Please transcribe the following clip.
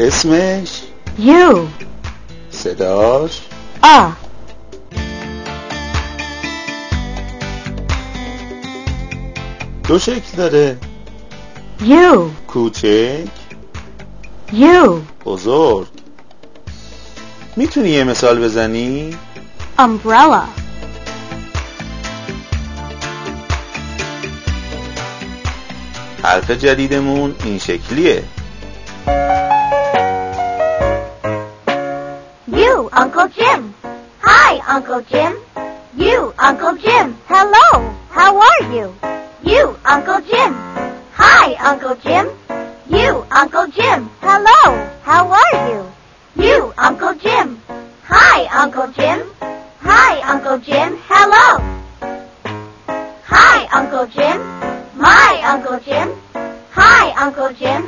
اسمش U. صداش A. دو شکل داره U. کوچک U. بزرگ می‌تونی یه مثال بزنی؟ Umbrella. حرف جدیدمون این شکلیه Uncle Jim. Hi, Uncle Jim. You, Uncle Jim. Hello. How are you? You, Uncle Jim. Hi, Uncle Jim. You, Uncle Jim. Hello. How are you? You, Uncle Jim. Hi, Uncle Jim. Hi, Uncle Jim. Hello. Hi, Uncle Jim. My Uncle Jim. Hi, Uncle Jim.